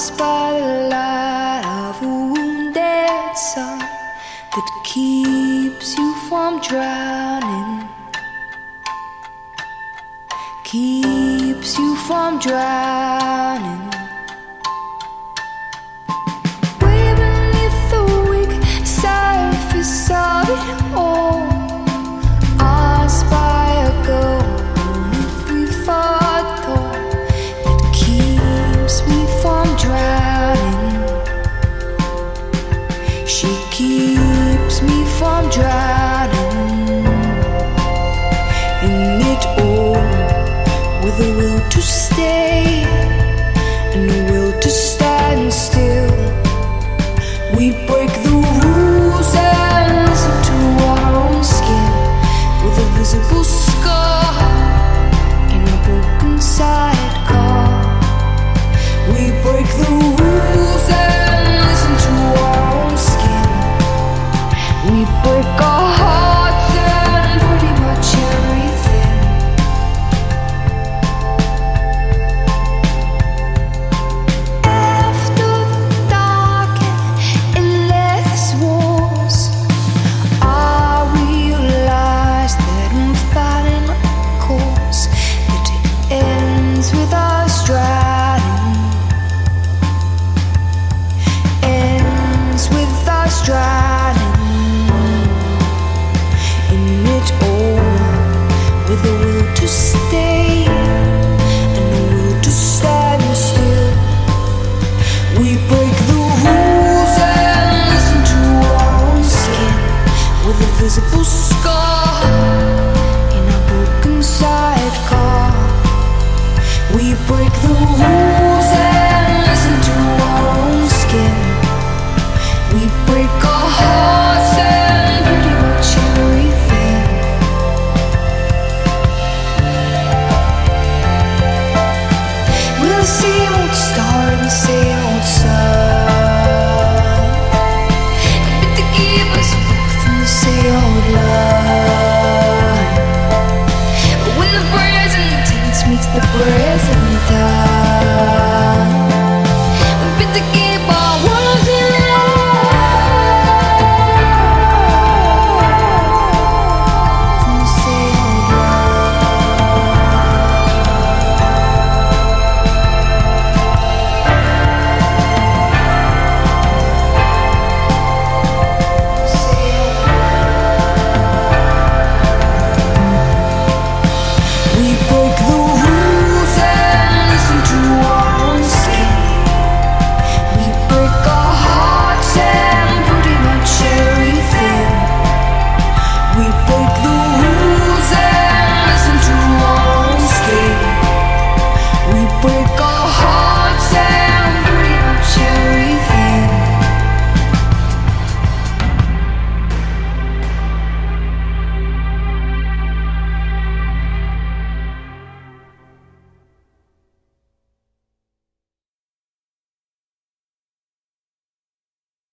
us by the light of a wounded sun that keeps you from drowning. Keeps you from drowning. keeps me from drowning in it all with a will to stay and a will to stand still. We break